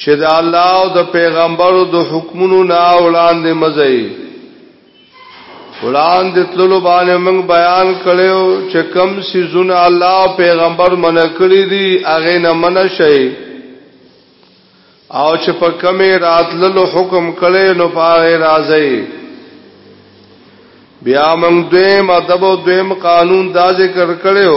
چې د الله او د پیغمبرو د حکمونو نه وړاندې مزي وړاندې تللو باندې موږ بیان کړو چې کم سيزونه الله او پیغمبر منع کړی دي هغه نه منع شي او چې په کمې راتللو حکم کړي نو پاره راځي بیا موږ دویم ادب او دویم قانون دا ذکر کړو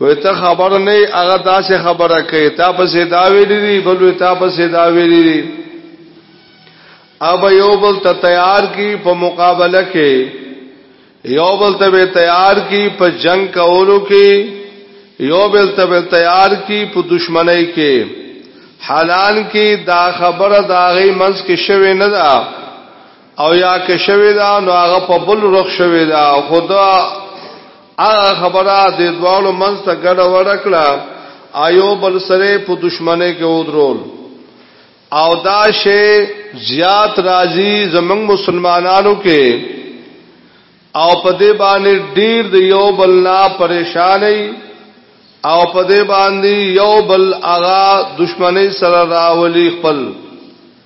وې ته خبر نه هغه داسې خبره کوي تا په سیدا ویلې دي بل وې تا په سیدا ویلې دي اب یو بل ته تیار کی په مقابله کې یو بل ته تیار کی په جنگ کولو کې یو بل ته تیار کی په دشمنی کې حالان کې دا خبره دا غي منځ کې شوه نه ده او یا که شوی دا نو هغه په بل رخ شوی دا خدا هغه خبره د دوالو منځ ته ګډه وړکړه آیو بل سره په دشمنه کې ودرول او دا شی زیات راضی زمنګ مسلمانانو کې او په دې باندې ډیر د یو بل نه پریشانې او په دې باندې یو بل اغا دشمنی سره راولي خپل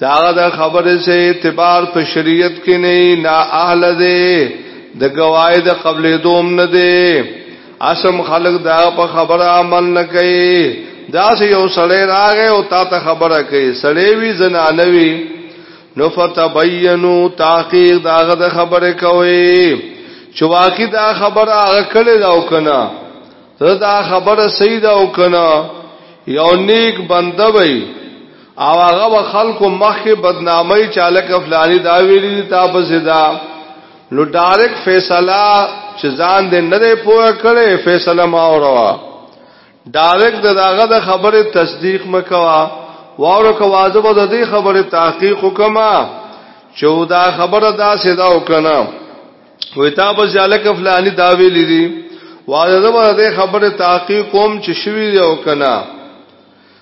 دا د خبره سه اعتبار په شریعت کې نه نا اهل دی د گواید قبل دوم نه دی اسم خلق دا په خبره عمل نه کوي دا سه یو سړی راغی او تا ته خبره کوي سړی وی زنانه وی نو فتبینو تحقیق داغه د خبره کوي چې واقعي دا خبره هغه کړي دا او کنه دا خبره صحیح دا او کنه یو نیک بنده وي او هغه خلکو مخې بدنامي چاله کفلانی دا ویلي تا په زدا نو ډایرک فیصله چې ځان دې نه دی پوهه کړي فیصله ما اوروا ډایرک دغه د خبره تصدیق مکوا واره کوازه به د دې خبره تحقیق وکما چې دا خبره دا سیدا وکنه وې تا په ځاله کفلانی دا ویلي دي وازه به د خبره تحقیق کوم چې شوی دی وکنه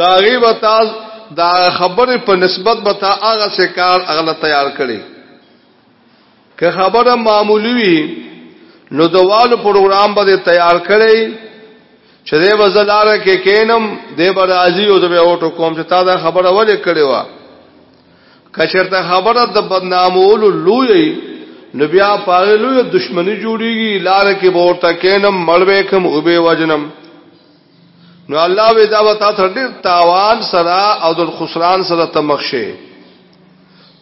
دا غي وتا دا خبره په نسبت بتا هغه سکار اغله تیار کړي که خبره معمولی وي نو د والو پروګرام به تیار کړي چې د وزلاره کې کینم د برازي او د اوټو کوم چې تا دا خبره ولې کړې و کچرته خبره د بدنامول لوی نو بیا پاره لوی دښمنی جوړیږي لار کې ورته کینم مړوي کوم او به وجنم نو الله وی دا وتا تر ډیر تاوان سره او د خسران سره تمخشه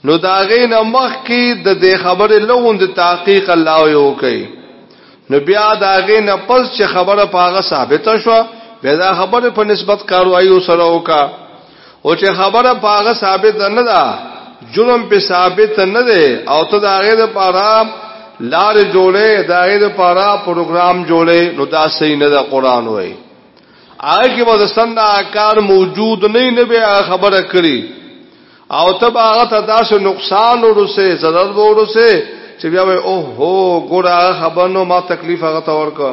نو دا غین مخ کی د دې خبره لوند تحقیق الله یو کوي نو بیا دا غین پس چې خبره پاغه ثابته شو بیا دا خبره په نسبت کاروایو سره وکړه او چې خبره پاغه ثابت نه ده جرم په ثابت نه ده او ته دا غیر پارا لار جوړې دا غیر پارا پروګرام جوړې نو دا صحیح نه ده قران وای آی کې ودستان دا کار موجود نه نه به خبره کړي او ته هغه ته داسې نقصان ورسه ضرر ورسه چې بیا وای او هو ګوره خبر نو ما تکلیف هغه تور کو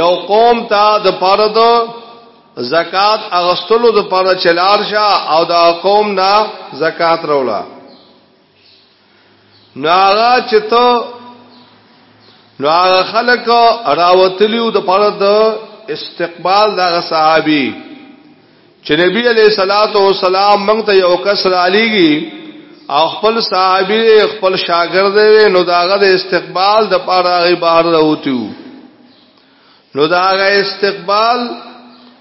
یو قوم ته د پاره د زکات اغستلو د پاره چلار شه او دا قوم نه زکات رولا نو هغه چې ته نو هغه خلک راوتلیو د پاره د استقبال دغه صحابي چې نبی علیہ الصلات والسلام موږ ته یو کس را لېږي او خپل صحابي خپل شاګرد نو داغه د استقبال د پاره غي بهر راوتیو نو داغه استقبال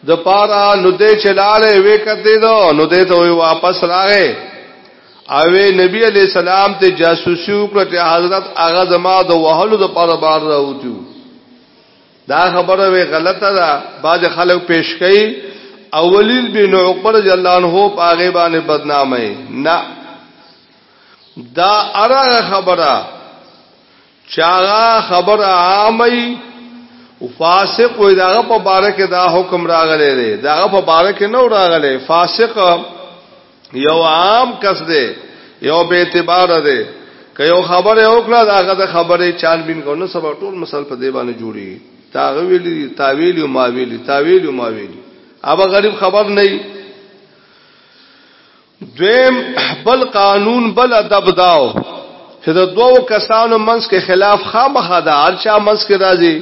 د پاره نو دې چلاله وې کته دو نو دې ته واپس راغې او نبی علیہ السلام ته جاسوسي وکړه چې حضرت هغه زما د وهلو د پاره بار راوتیو دا خبره وی غلطه ده باز خلک پیش کوي اولید بن عقبه رضی الله عنه په هغه باندې بدنامي نه دا ارغه خبره چاغه خبره عامي فاسق وې داغه په باره کې دا حکم راغلی دی داغه په باره کې نو راغلی فاسق یو عام کس دی یو به اعتبار دی که یو خبره وکړه دا هغه د خبره چال بین کو نه سبا ټول مسل په دی باندې جوړي تا ویلی تا ویلی ما ویلی تا ویلی ما ویلی اب غریب خبر نه دویم بل قانون بل ادب داو چې د دوو کسانو منځ کې خلاف خامخا دا هر چا منځ کې راځي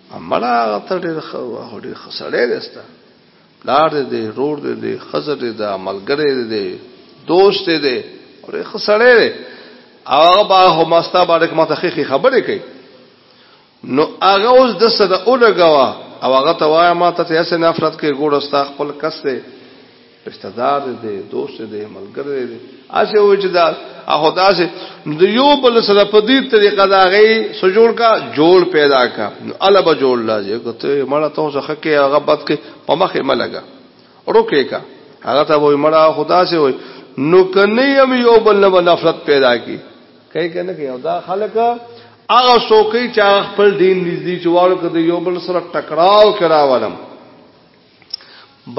امړه ته ډېر خو ډېر خسړې دستا پلار دې رور دې خزر دې د عملګرې دې دوست دې ډېر خسړې دې هغه با هو مستا باندې کومه تخخي خبرې کوي نو هغه اوس د سره اولګوا او هغه ته وای ما ته یې سه نفرت کې ګوړستا خپل کس دې رشته دار دی دی دوست دی ملګری دی دی اسه وای چې دا اخو داسې د یو بل سره په دې طریقه دا غي سجول کا جوړ پیدا کا نو الله به جوړ لږه کوته مړه ته ځخه کې هغه بد کې په مخه ملګا روکه کا هغه ته وای مړه خدا سي وای نو کني هم یو بل نه نفرت پیدا کی کای کنه کې او دا خلک هغه سوکې چې خپل دین نږدې چوال کړي یو بل سره ټکراو کراولم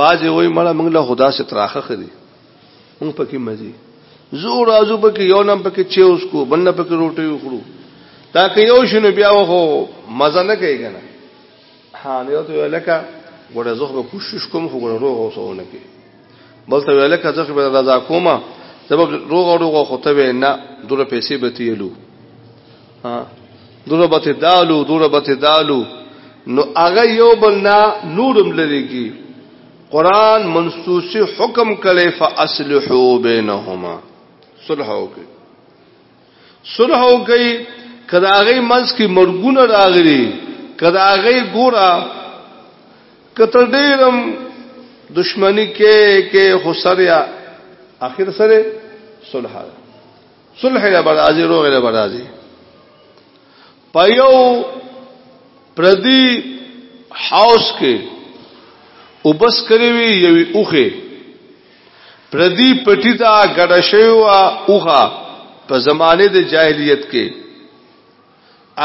باز وی مړه موږ له خدا سے تراخه خدي موږ پکې مزي زور ازو پکې یو نم پکې چې اوس کو بنه پکې روټي وخړو دا که یو شنو بیا وخو مزه نه کوي کنه ها نو ته لکه ګوره زه به کوشش کوم خو ګوره روغ اوسونه کې بل ته ویل کړه زه به رضا کومه زه به روغ روغ خو ته نه دوره پیسې به تیلو ضربت دالو ضربت دالو نو هغه یو بل نه نورم لري کی قران منسوسی حکم کړي فاصلحو بینهما صلح وکي صلح وکي کداغي منس کی مرګونه راغلي کداغي ګورا کتر ډیرم دشمنی کې کې خسریا اخر سره صلح صلح له برازي روغ له برازي پيو پردي هاوس کې وبس کړی وی یوې اوخه پردي پټی دا ګډه شوی او اوخه په زمانه د جاهلیت کې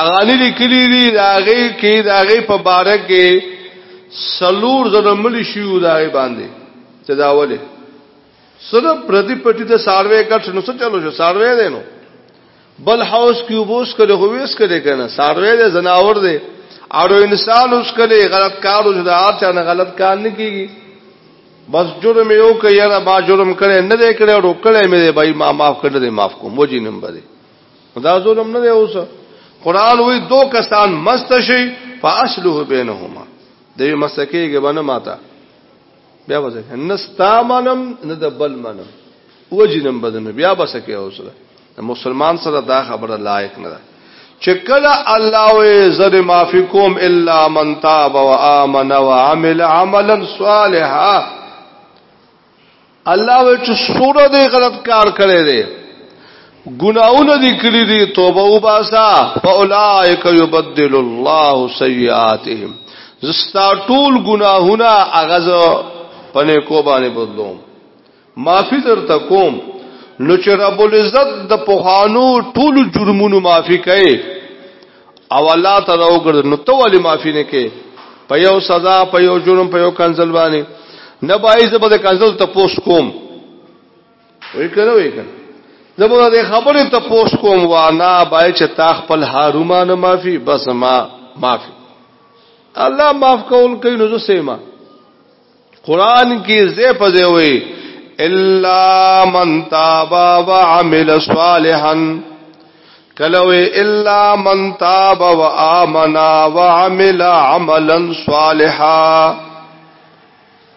اغالی لیکلی دی داغه کې داغه په بارک کې سلور زنه ملي شو داغه باندې تداوله سره پردي پټي ته ساروي کټ نو څه چلو شو ساروي دی نو بل هاوس کې وبوس کړي خو ویس کړي کنه ساروي دی زناور دی اړو انسان اوس کړي غلط کار اوس دا چا نه غلط کار نه کیږي بس جرم یو کې یاره با جرم کړي نه دی کړي او کړي مې بای ما معاف کړي دی معاف کوم وجی نمبر دی دا ظلم نه دی اوس قران وی دو کسان مست شي فاصله بینهما دوی مسکیږي باندې ماته بیا وځه نستا منم نه د بل منم وجنم بدن بیا بسکه اوسره مسلمان سره دا خبره لایق نه ده چې کله الله وې زر معافي کوم الا من تاب و امن و عمل عملا صالحا الله وې چې سوره دې غلط کار کړی دی ګناونه دي کړی دي توبه وباسا فاولائک یبدل الله سیئاتهم زستا ټول ګناهونه اغاز پنه کو باندې بدلوم معافی در تکوم نو چې رب العزت د پوخانو ټول جرمونو معافی کړي او الله تعالی وګرځ نو ته ولې معافی نه کې په یو سزا په یو جرم په یو کنزل باندې نه بایز به د کنزل ته پوس کوم وای کنه وای کنه زموږ د خبرې ته پوس کوم وانا بای چې تا خپل هاروما نه معافي بس ما معافي الله معاف کول کوي نو سیما قران کې زه پځې وي الا من تاب وعمل صالحا کلوې الا من تاب وامنا وعمل عملا صالحا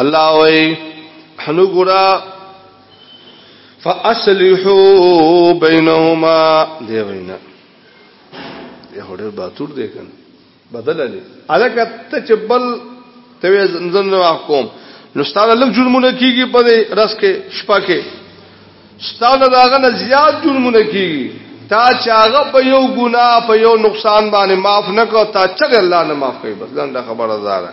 الله وی حنو ګرا فاصلحوا بينهما دی وینا یو هډر باتور دی کنه بدل علی الکه ته چبل ته زنزن واقوم نو ستاره لږ جرمونه کیږي په رس کې شپه کې ستاره داغه نه زیات جرمونه کیږي تا چې هغه په یو ګناه په یو نقصان باندې معاف نه کو تا چې الله نه معاف کوي بس دا خبره ده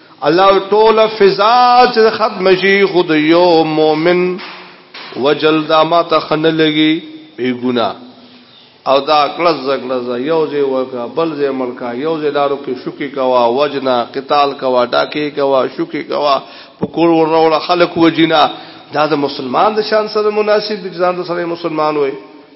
الله ټول فضا چې ختم شي خود یو مؤمن وجل دا ما ته خن لګي بی ګنا او دا کلز زګلز یو ځای وکا بل ځای ملکا یو ځای دارو کې شوکی کوا وجنا قتال کوا ډاکې کوا شوکی کوا پکور ورول خلق وجنا دا د مسلمان د شان سره مناسب دي ځان سره مسلمان وي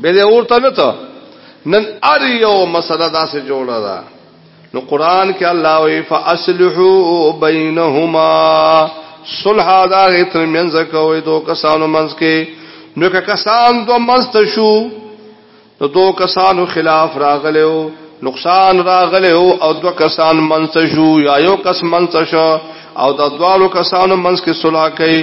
به دې اورته نه ته نن ار یو مسله دا سه جوړه ده نو قران کې الله وی فاصلحوا بینهما صلح دا غتر منځ کوي دو کسانو منځ کې نو که کسان دو منځ ته شو نو دو کسانو خلاف راغلو نقصان راغله او دو کسان منڅ شو یا یو کس منڅ شو او د دوالو کسانو منځ کې صلح کوي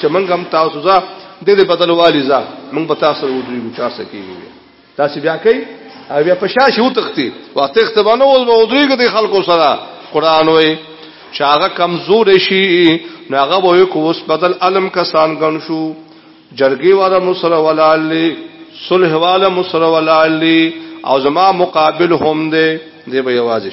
چې موږ هم تاسو ځه د دې بدل والی ځه موږ په تاسو ودرېږو چا سکیږي تاسو بیا کوي او بیا په شاشه وتختی وخت اختبانو او ودرېږي د خلکو سره قران وای چې هغه کمزور شي نو هغه وای کو اوس بدل علم کسان ګن شو جرګي والا مصر ولا علي صلح والا مصر ولا علي او زما مقابل هم دي دی به یوازې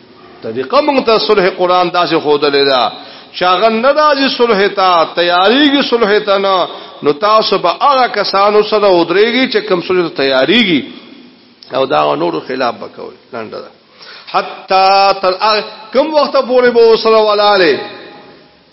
طریقه مونږ ته صلح قران داسې خودلې ده شاغه نه راځي صلح ته تیاریږي صلح ته نه نو تاسو به هغه کسانو سره ودرېږي چې کوم صلح ته تیاریږي او دا نور خلاف وکوي لاندې ده حتا تر کوم وخت پورې به سره ولاله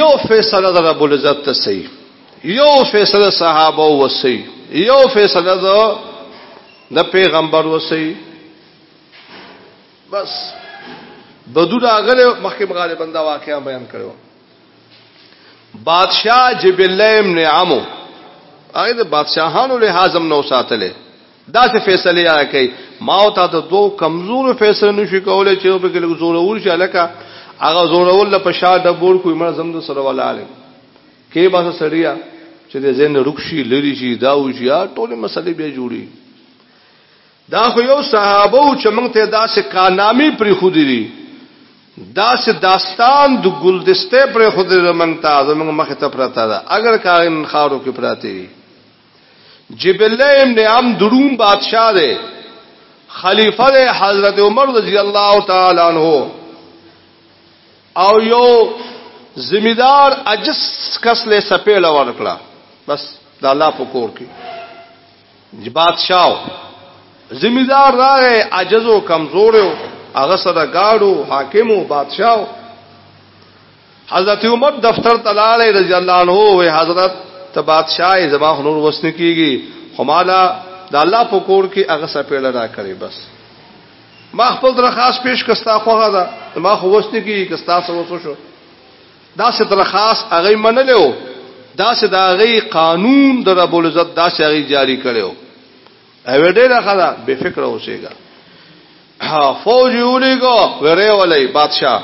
یو فیصله د رب العزت ته سي یو فیصله صحابه وسی یو فیصله د د پیغمبر وسی بس بدو دا غره مخکې مغاله بندا واقعا بیان کړو بادشاہ جبل ابن عمو هغه د بادشاہانو له حازم نو ساتله دا څه فیصله یا کوي ما او تا ته دوه کمزور فیصله نشي کولای چې په کې لږ زور ور شي لکه هغه زور ور له پښا ډبور کوی مړ زم د سره ولاله کې باسه سړیا چې د زین رکشي لری شي دا و شي ټول مسلې به جوړي دا خو یو صحابه او چې موږ ته دا څه کانامي پر خو دي دا څه داستان د ګلدسته پر خو دي موږ ته زموږ مخ ته پراته ده اگر کارن خارو کې پراته جبله ابن ام دروم بادشاہ دے خلیفہ دے حضرت عمر رضی اللہ تعالی عنہ او یو زمیدار اجس کس لے سپیل ورکړه بس دا الله په کور کې بادشاہ زمیدار راغې عجز او کمزور او هغه سره گاړو حاکم او بادشاہ حضرت عمر دفتر تلاله رضی الله عنه وی حضرت ته بادشاہ زما نور وسنه کیږي خو مالا د الله په کور کې هغه سپېړه را کړې بس ما خپل درخواست پیش کستا خوغه دا ما خو وسنه کیږي کستا سره وسو شو دا څه درخواست هغه منلو دا څه دا غي قانون د رب العزت دا څه غي جاری کړو او ډېر خدا بے فکر اوسېګا فوج یولېګو ورې ولې بادشاہ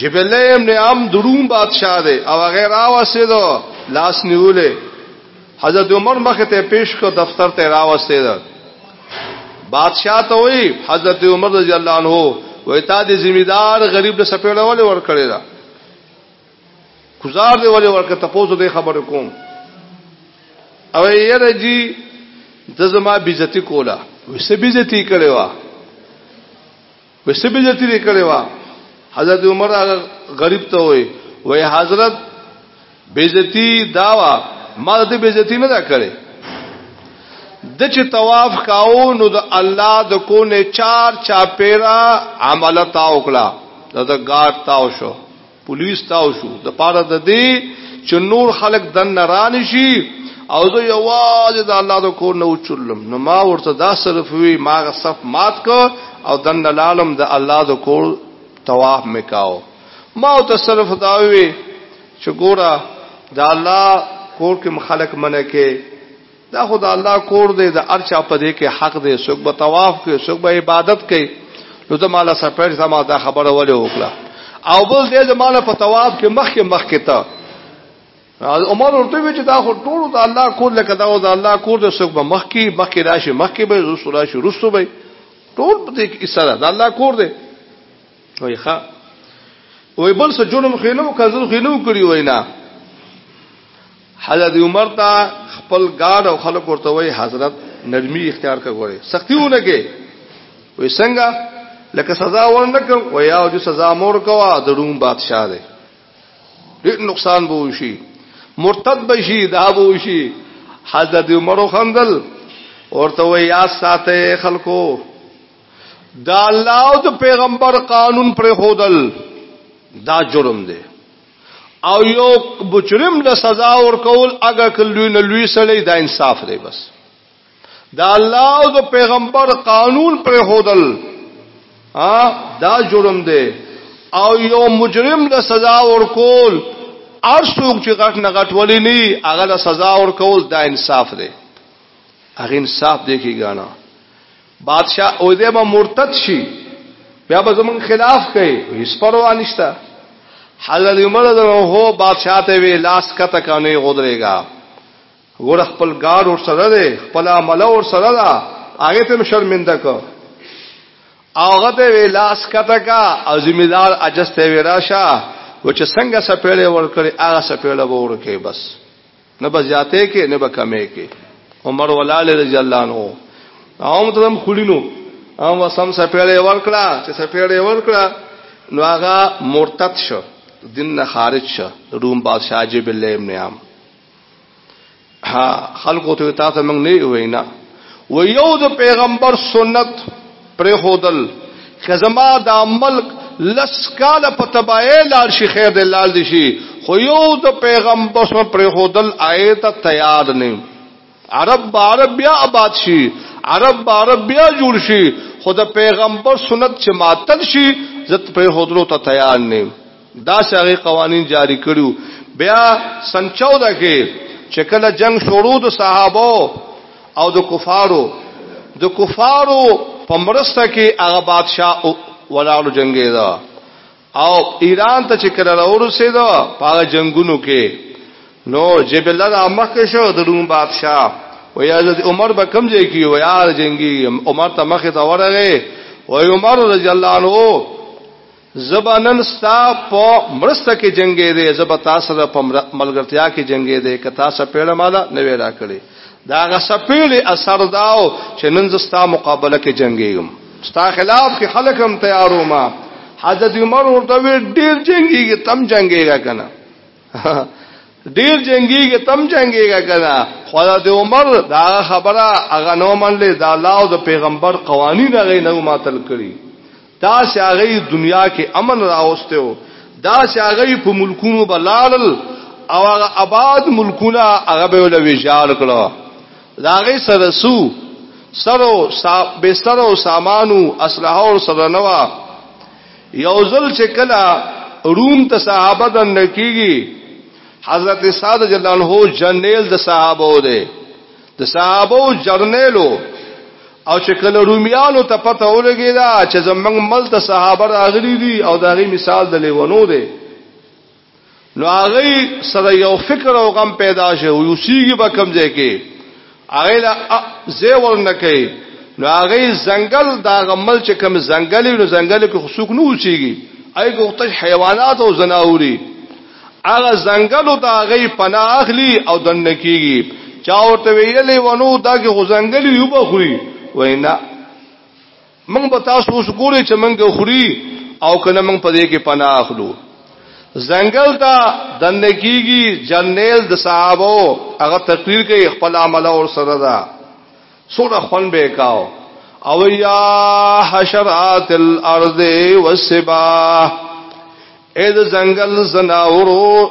جبلیم نه ام دروم بادشاہ دی او غیر راوسې دو لاس نیولې حضرت عمر مخ ته پیش کو دفتر ته راوسې دو بادشاہ ته وی حضرت عمر رضی الله عنه وې تا دې ذمہ دار غریب له سپېړول ور کړی دا گزار دی ولې ورکه تاسو دې خبر کوم او یره جی د زما بیزتی کولا وسه بیزتی کړي وا وسه بیزتی لري کړي وا حضرت عمر هغه غریب ته وای وای حضرت بیزتی داوا ما دې بیزتی نه دا کړي د چې طواف کاو نو د الله د کو نه چار چا پیرا عملتا وکړه دا د ګار تاو شو پولیس تاو شو د پاره د دې چې نور خلک دن نران شي او زه یوازې د الله د کور نه وچلم نو ما ورته دا صرف وی ما غ صف مات کو او دن لالم د الله د کور طواف میکاو ما او ته صرف دا وی چې ګوره د الله کور کې مخالک منه کې دا خو د الله کور دی د هر چا په دې کې حق دی څوک به طواف کوي څوک به عبادت کوي نو زه ماله سرپرایز زما دا خبره ولې وکړه او بل دې زما له په طواف کې مخ کې مخ کې ته عمر ورته وی چې دا خو ټول د الله کور لکه دا د الله کور د څوک به مخ کې مخ کې راشي مخ کې به رسول راشي رسو به ټول په دې کې سره د الله کور دی وای ښا وای بل څه جرم خینو کزل خینو کړی وای نه حضرت عمر تا خپل گاډ او خلق ورته وای حضرت نرمی اختیار کا غوړي سختیونه کې وای څنګه لکه سزا ورنکم و یا جو سزا مور کوا د روم بادشاہ دی ډیر نقصان به وشي مرتد به شي دا به وشي حضرت عمر خندل ورته وای یا ساته خلکو دا الله او د پیغمبر قانون پر خودل دا جرم دی او یو بچرم له سزا ور کول اګه کلوی نه لوی سړی دا انصاف دی بس دا الله او د پیغمبر قانون پر خودل ا دا جرم دی او یو مجرم له سزا ور کول ار څوک چې غټ نه غټ ولی نه هغه له سزا ور کول دا انصاف دی هغه انصاف دی کیږي بادشاہ او دې به مرتد شي بیا به زمون خلاف کوي هیڅ پروا نشته حضرت عمر رضی الله هو بادشاہ ته وی لاس کته کانه غدرېګا ور خپل ګار ور سره ده خپل عمله ور سره ده هغه ته شرمنده کو اوغه ته وی لاس کته کا او ذمہ دار اجسته وی راشه و چې څنګه سپېړې ور کړې هغه سپېړې ور کړې بس نه به زیاته کې نه به کمې کې عمر ولاله رضی الله عنه او مترم خړینو او وسم سپېړې ورکړه چې سپېړې ورکړه نو هغه مرتد شو دین نه خارج شو روم بادشاہ جب الله ابن عام ها خلقو ته تاسو موږ نه وینا و یو د پیغمبر سنت پرېښودل که زما دا ملک لس کاله په تباهۍ لاړ شي خیر دی لاړ دي شي خو یو د پیغمبر پرېښودل آیت تیار نه عرب به عرب بیا آباد شي عرب به عرب بیا جوړ شي خو د پیغمبر سنت چې ماتل شي زت پرېښودلو ته تیار نه دا شغه قوانین جاری کړیو بیا سن 14 کې چې کله جنگ شروع د صحابه او د کفارو د کفارو په مرسته کې هغه بادشاه ولاړو جنگي دا او ایران ته چې کله راورسې دا په جنگونو کې نو جیب الله د مخ شو د روم بادشاه و یا حضرت عمر به کم ځای کې و یار جنگي عمر ته مخ ته ورغه و عمر رضی الله عنه زه به نن ستا په مرسته کې جنګېدی، زه به تا سره په ملګرتیا کې جنګېدی، که تا څپېړه ماله نه وی راکړې. د هغه څپېړې اثر دا و چې نن زه ستا مقابله کې جنګېږم، ستا خلاف کې خلک هم تیار وم. حضرت عمر ورته وویل، ډېر جنګېږې، ته هم جنګېږه کنه. ډیر جنگیږي تم جنگیږي کنه خدا د عمر دا خبره هغه نو منلې دا الله او د پیغمبر قوانین هغه نو ماتل کړی دا چې هغه دنیا کې امن راوسته او دا چې هغه په ملکونو بلال او هغه آباد ملکونه هغه به ول ویجار کړو دا هغه سره سو سره به سره سامانو اسلحه او سره نوا یو ځل چې کله روم ته صحابه د نکیږي حضرت سعد جل الله جنیل د صحابه و دی د صحابه جرنیلو او چې کله رومیانو ته پته ولګی دا چې زمنګ مل ته صحابه راغلي دي او داغي مثال د لیونو دی نو هغه سره یو فکر او غم پیدا شي او یوسیږي به کم ځای کې هغه لا زی ورنه کوي نو هغه زنګل دا غمل چې کم زنګل نو زنګل کې خصوص نه اوسيږي اي غوښتل حیوانات او زناوري هغه زنګل ته هغه پنا اخلي او دنه کیږي چا ورته ویلې ونو دا کې غزنګل یو بخوري وینا موږ به تاسو اوس ګوري چې موږ خوري او کنه موږ په دې کې پناه اخلو زنګل ته دن کیږي جنیل د صحابه هغه تقریر کوي خپل عمل اور سره دا سوره خون به کاو او یا حشرات الارض والسبا اې د زنګل زناورو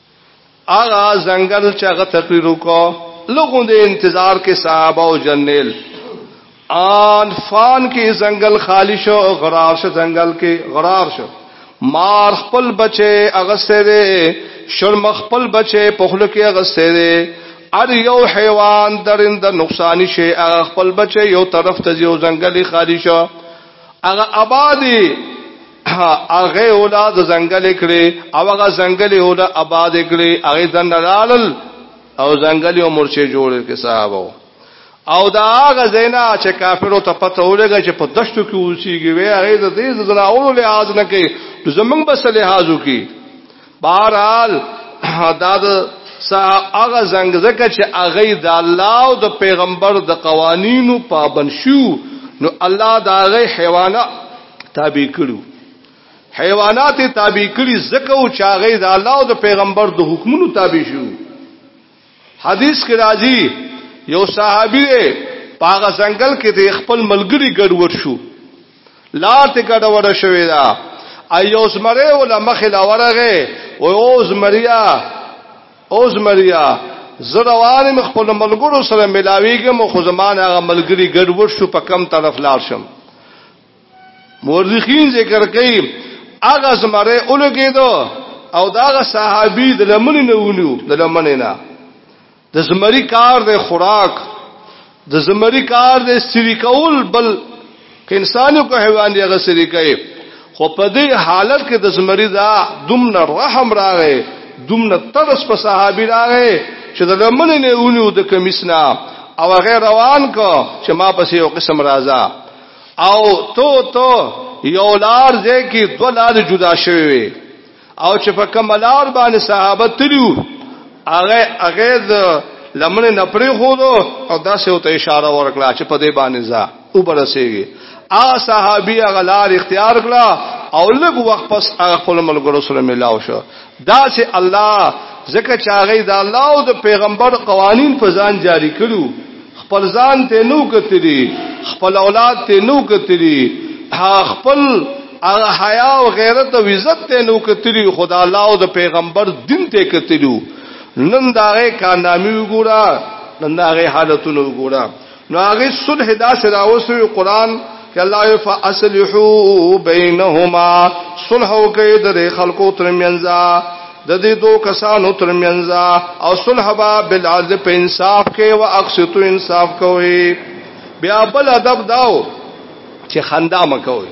اغا زنګل چې هغه تقریر وکړو لوګو د انتظار کې صحابه او جنیل آن فان کې زنګل خالی شو او غرار شو زنګل کې غرار شو مار خپل بچي اغسته دي شرم خپل بچي پخلو کې اغسته دي ار یو حیوان درند نقصان شي هغه خپل بچي یو طرف ته یو ځنګلي خاري شو هغه آبادی هغه اولاد زنګل کړي او هغه زنګل اولاد آباد کړي هغه دنلالل او زنګل او مرچه جوړ کړي صاحبو او دا هغه زینا چې کافرو ته پته ولګي چې په دشتو کې اوسېږي وي هغه د دې زنا اولو لحاظ نه کوي زمونږ بس لحاظ وکي بهرحال دا د هغه زنګ زکه چې هغه د الله او د پیغمبر د قوانینو پابند شو نو الله دا هغه حیوانات تابع کړو حیوانات تابع کړي زکه او چاغې د الله او د پیغمبر د حکمونو تابع شو حدیث کې راځي یو صحابي پاغه ځنګل کې د خپل ملګری ګډوډ شو لار ته ګډوډ شوې ده ایو زمره ول مخې لا ورغه او او زمریا او زمریا زروان مخبل ملګرو سره ملاویږم خو زمان هغه ملګری ګډوډ شو په کم طرف لار شم مورخین ذکر کوي هغه زمره اولګیدو او دا صحابي د لمن نه ونیو د لمن نه د زمری کار د خوراک د زمری کار د سری کول بل انسانو کو حیوان دی هغه سری کوي خو په دې حالت کې د زمری دا دومره رحم راغی دومره ترس په صحابي راغی چې د لمن نه ونیو د کمیسنا او غیر روان کو چې ما پسې یو قسم راځه او تو تو یو لار ځای کې دوه لارې جدا شوې وي او چې په کوم لار باندې صحابه تلو هغه هغه د لمن نه پرې خو او داسې وته اشاره ورکړه چې په دې باندې ځا او برسېږي ا صحابي هغه لار اختیار کړه او لږ وخت پس هغه خپل ملګرو سره ملاو شو دا سه الله ځکه چې هغه د الله او د پیغمبر قوانین په ځان جاری کړو خپل ځان ته نو کتلی خپل اولاد ته نو کتلی خپل هغه حیا او غیرت او عزت ته نو کتلی خدا الله او د پیغمبر دین ته کتلو نن دا غي کارنامي وګوره نن دا غي حالتونه وګوره نو هغه صلح دا سره اوسوي قران کې الله یو فاصلحو بینهما صلح وکړي د خلکو ترمنځ د دې دوه کسانو ترمنځ او صلح با بالعدل په انصاف کې او اقسط انصاف کوي بیا بل ادب داو چې خندا مکوي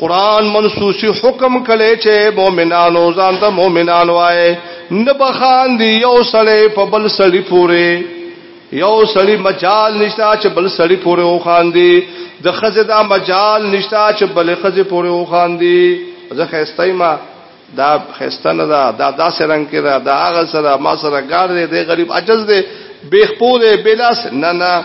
قران منسوسی حکم کله چې مؤمنانو ځان ته مؤمنان وای نه بخان دی یو سړی په بل سړی پوره یو سړی مجال نشتا چې بل سړی پوره او خان دی د خزه دا مجال نشتا چې بل خزه پوره او خان دی زه خستای ما دا خستنه دا دا داسې رنگ کې دا دا هغه سره ما سره ګار دی دی غریب عجز دی بیخ پوره بلاس نه نه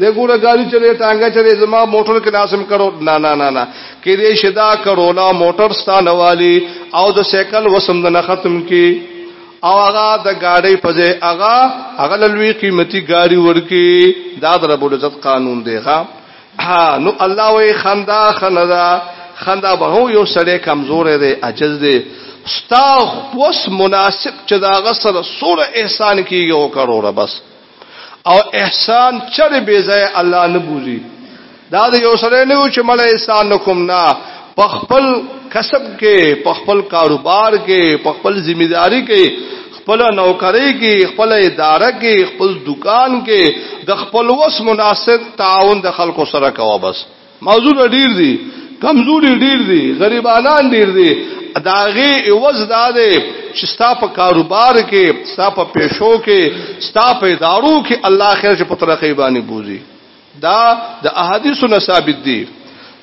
دې ګوره ګاډي چلے ټانګه چلے زما موټر کې ناسم کرو نه نه نه نه کې دې شدا کرولا موټر ستانه والی او د سیکل وسم نه ختم کی او هغه د ګاډي په ځای هغه هغه لوی قیمتي ګاډي ورکی دا د رب العزت قانون دی ها نو الله وی خندا خندا خندا به یو سړی کمزور دی عجز دی ستا وس مناسب چې دا غسر سور احسان کیږي او کروڑه بس او احسان چر بی ځای الله نه بولی دا د یو سره نه چې مړ احسان نکوم نه په خپل کسب کې په خپل کاروبار کې په خپل ذمہ داری کې خپل نوکری کې خپل اداره کې خپل دکان کې د خپل وس مناسب تعاون د خلکو سره کوه بس موضوع ډیر دي کمزوري ډیر دي غریبانان ډیر دي داغه ایواز داده چې ستا په کاروبار کې ستا په پیشو کې ستا په ادارو کې الله خیر چې په ترقې باندې بوزي دا د احادیثو نه ثابت دي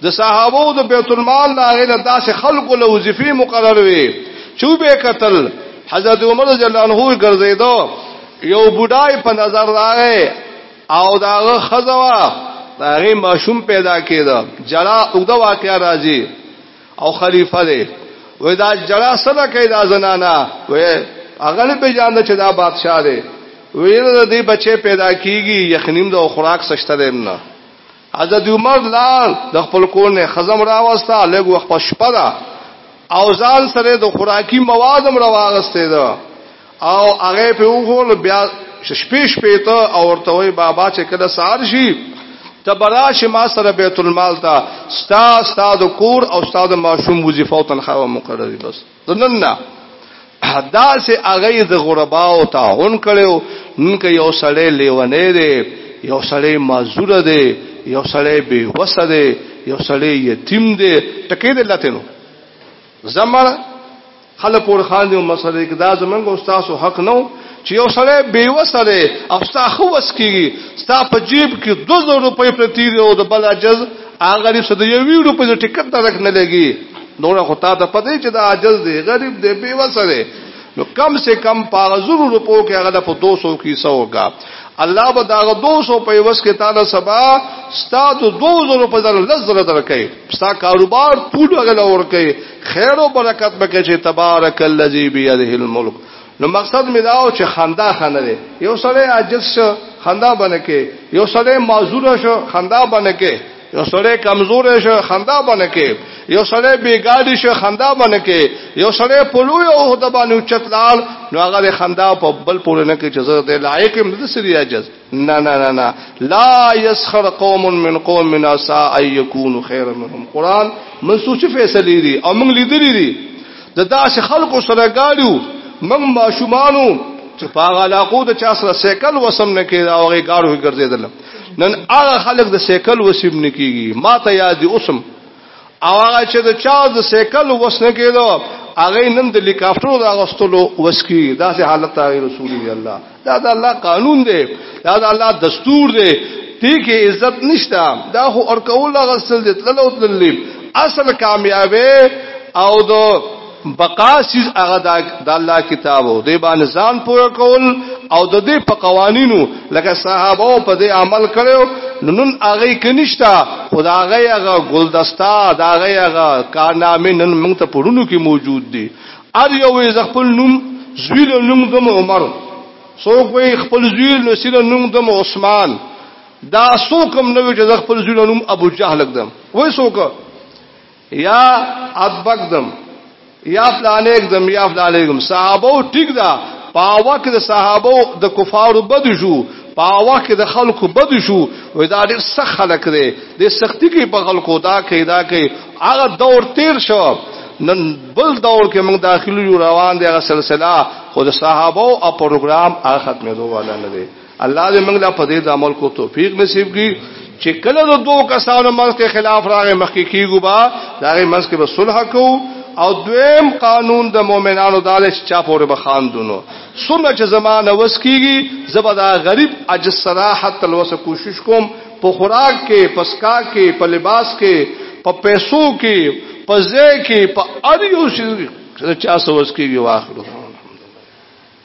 د صحابو د بیت المال نه غیر داسې خلکو له وظیفې مقرر وي چې به قتل حضرت عمر رضی الله عنه ګرځیدو یو بډای په نظر راغی او داغه خزوا داغه ماشوم پیدا کېده جلا او دا واقعا راځي او خلیفہ دی وې دا جلا سره کوي دا زنانا وې اغل به جان چې دا بادشاہ دی وې دا دې بچي پیدا کیږي یخنیم د خوراک سشته نه حضرت عمر لار د خپل کور نه خزم راوستا لږ وخت په شپه ده او ځان سره د خوراکي موادم راوغستې ده او هغه په وګول بیا شپې شپې ته او ورته وي بابا چې کله سار شي ته براش ما سره بیت المال ته ستا ستا د کور او ستا د ماشوم وظیفه او تنخواه مقرري بس نن نه دا سه هغه د غرباو ته هون کړو نن که یو سړی لیونه دی یو سړی معذور دی یو سړی بے وسه دی یو سړی یتیم دی ټکې دی لته نو زمړ خلک پور خان دی او مسله کې دا زمونږ استاد حق نو چې یو سړی بے وسه دی او ستا خو وس کیږي ستا په جیب کې 2000 روپۍ پرتی دی او د بل اجز هغه غریب سره یو روپۍ ټیکټ درک نه لګي نور خو تا ته پته چې دا عاجز دی غریب دی بے وسه دی نو کم سے کم پاغه زرو روپو کې هغه د 200 کې سو کا الله به دا 200 په وس کې تعالی سبا ستا د 200 په ځل لزر درکې ستا کاروبار ټول هغه لور کې خیر او برکت به کې چې تبارک الذی بیده الملک نو مقصد می داو چې خندا خنه دی یو سره عاجز شو خندا باندې کې یو سره معذور شو خندا باندې کې یو سړی کمزور شي خندا باندې کې یو سړی بیګاډي شي خندا باندې کې یو سړی په لوی او هدا باندې چتلال نو هغه د خندا په بل پورې نه کې چې زه د لایق هم د سری اجز نه نه نه نه لا يسخر قوم من قوم من اسا اي يكون خير منهم قران منسوخ فیصله دي او موږ لیدلې دي د داسې خلکو سره ګاډو موږ ماشومانو چې په هغه علاقو د چا سره سیکل وسم نه کېدا او هغه ګاډو ګرځېدل نن هغه خلک د سیکل وسیم نه کیږي ما ته یاد اوسم او هغه چې د چا د سیکل وسنه کېدو هغه نن د لیکاپټرو د غستلو وسکی دا سه حالت هغه رسول دی الله دا د الله قانون دی دا د الله دستور دی دې کې عزت نشته دا خو ارکول غسل دي تللو تللی اصل کامیابی او د بقا سیز هغه د الله کتاب او د باندې ځان پوره کول او د دې په قوانینو لکه صحابه په دې عمل کړو نن هغه کنيشتا خدا هغه هغه ګلدستا دا هغه هغه کارنامه نن موږ ته پړونو کې موجود دي ار یو یې خپل نوم زویل نوم د عمر څوک وي خپل زویل نو سره نوم د عثمان دا څوک هم نه وي چې خپل زویل نوم ابو جهل کړم وای څوک یا ابکدم یا فلانیکدم یا فلانیکدم صحابه ټیک دا پاوک د صحابه د کفارو بد شو پاوک د خلکو بد شو وې دا ډېر سخت خلک دی د سختی کې په خلکو دا کې دا کې هغه دور تیر شو نن بل دور کې موږ داخلي روان دي هغه سلسله خود صحابه او پروګرام هغه ختمېدو والا نه دی الله دې موږ لا په دې د عمل کو توفیق نصیب کړي چې کله د دوه کسانو منځ کې خلاف راغی مخکې کیږي با دا غي منځ کې به صلح کو او دویم قانون د مؤمنانو دالش چا پورې بخاندونو سنت چې زمانه وس کیږي زبدا غریب اجز صراحت تلوسه کوشش کوم په خوراک کې پسکا کې په لباس کې په پیسو کې په ځای کې په اړیو چې چا سوس کیږي واخلو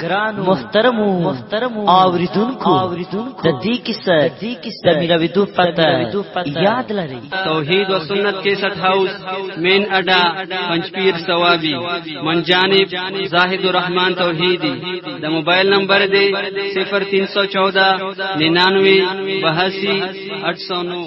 ګرانو محترمو محترمو اوریدونکو اوریدونکو د دې کیسه د دې کیسه د ملاویدو پته یاد لري توحید او سنت کې سټ هاوس مین اډا پنځپیر ثوابي منجانب زاهد الرحمن توحیدی د موبایل نمبر دی 0314 99 82 809